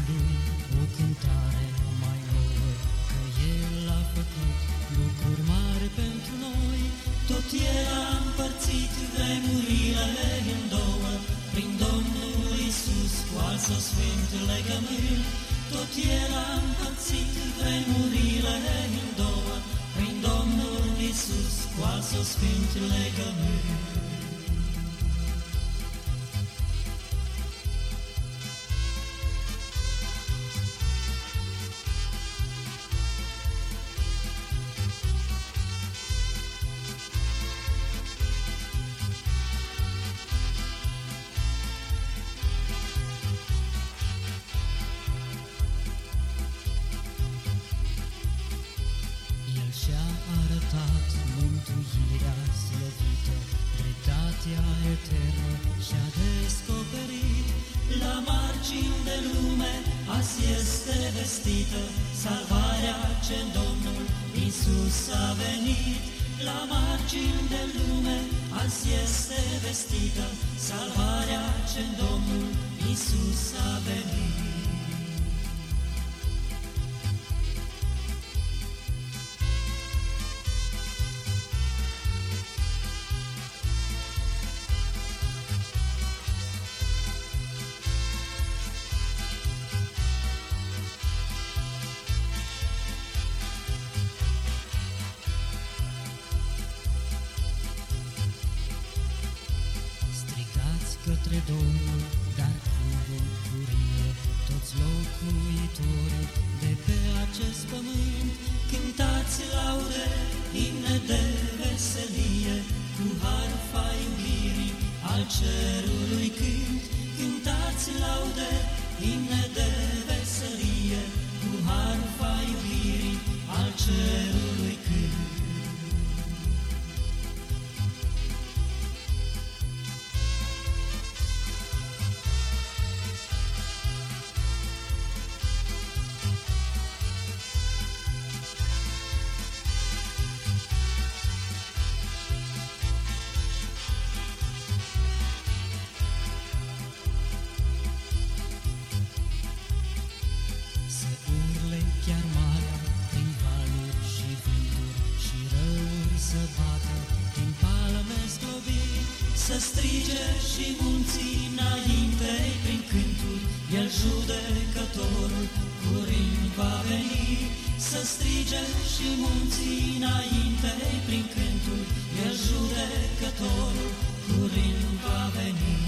Cântați Domnului o cântare mai nouă, Că El a făcut lucruri mari pentru noi. Tot El a împărțit vremurile în două, Prin Domnul Isus cu al său sfânt legământ. Tot El a împărțit vremurile în două, Prin Domnul Isus cu al său sfânt legământ. Mântuirea slăvită, dreptatea eternă și-a descoperit. La margini de lume azi este vestită salvarea ce în Domnul Isus a venit. La margini de lume azi este vestită salvarea ce în Domnul Isus a venit. Domnul, dar cu bucurie, toți locuitorii de pe acest pământ, cântați laude, imne de veselie, cu harfa iubirii al cerului cânt. Cântați laude, imne strige și munții înainte prin cânturi, El judecătorul curând va veni. Să strige și munții înainte prin cânturi, El judecătorul curând va veni.